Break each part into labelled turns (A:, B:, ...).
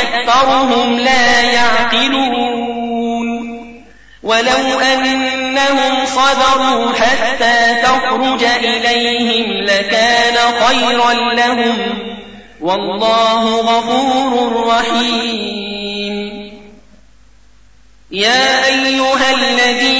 A: أكثرهم لا يعقلون ولو أنهم صبروا حتى تخرج إليهم لكان خيرا لهم والله غفور رحيم يا أيها الذين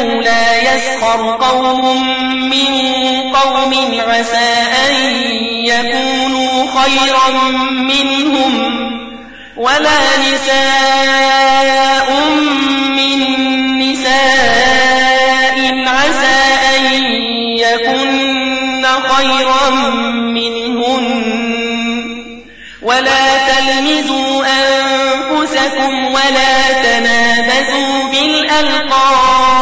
A: أنه لا يسخر قوم من قوم عسى أن يكونوا خيرا منهم ولا نساء من نساء عسى أن يكن خيرا منهن ولا تلمزوا أنفسكم ولا تنابزوا بالألقاب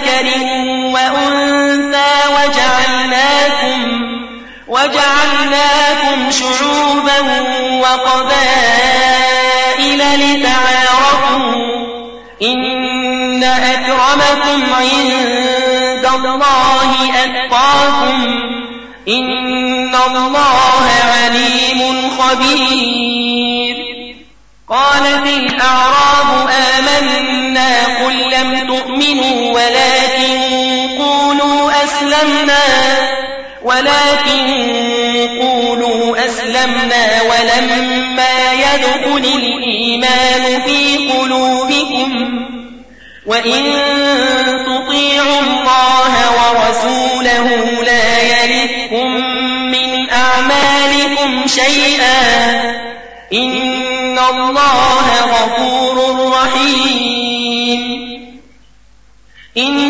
A: ذكر وأنثى وجعلناكم, وجعلناكم شعوبا وقبائل لتعارفوا إن أكرمكم عند الله أتقاكم إن الله عليم خبير قالت الأعراب آمين ولكن قولوا أسلمنا ولما يدخل الإيمان في قلوبكم وإن تطيعوا الله ورسوله لا يلدكم من أعمالكم شيئا إن الله غفور رحيم إن